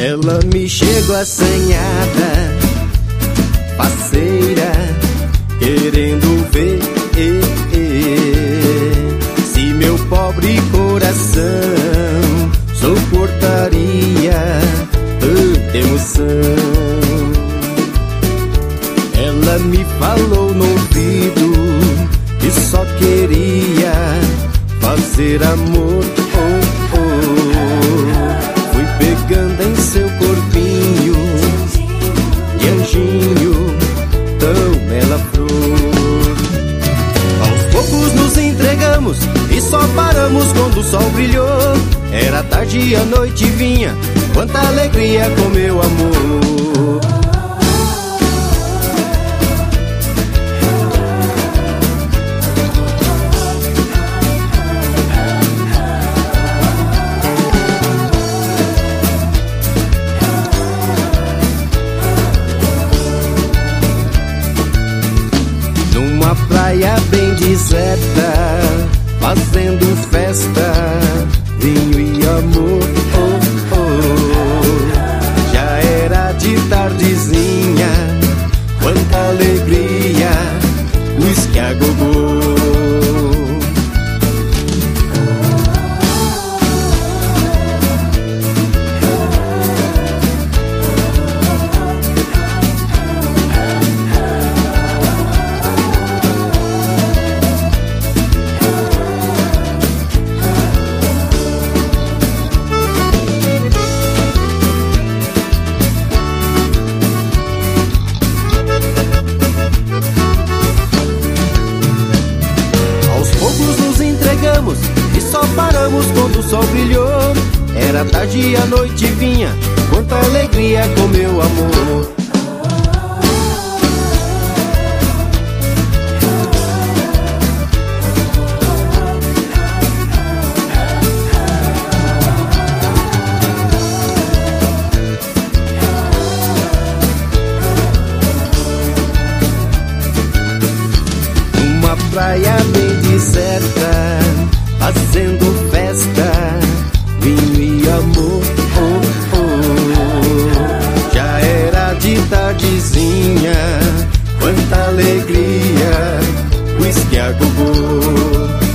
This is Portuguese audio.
Ela me chegou assanhada, parceira, querendo ver Ela me falou no ouvido que só queria fazer amor. Oh, oh. Fui pegando em seu corpinho de anjinho, tão bela flor. Aos poucos nos entregamos e só paramos quando o sol brilhou. Era tarde e a noite vinha, quanta alegria com meu amor. Fazendo festa, vinho e amor. Oh, oh. Já era de tardezinha, quanta alegria, uísque a gogô. quando o sol brilhou. Era tarde e a noite vinha, quanta alegria com meu amor. praia bem deserta, fazendo Gugu.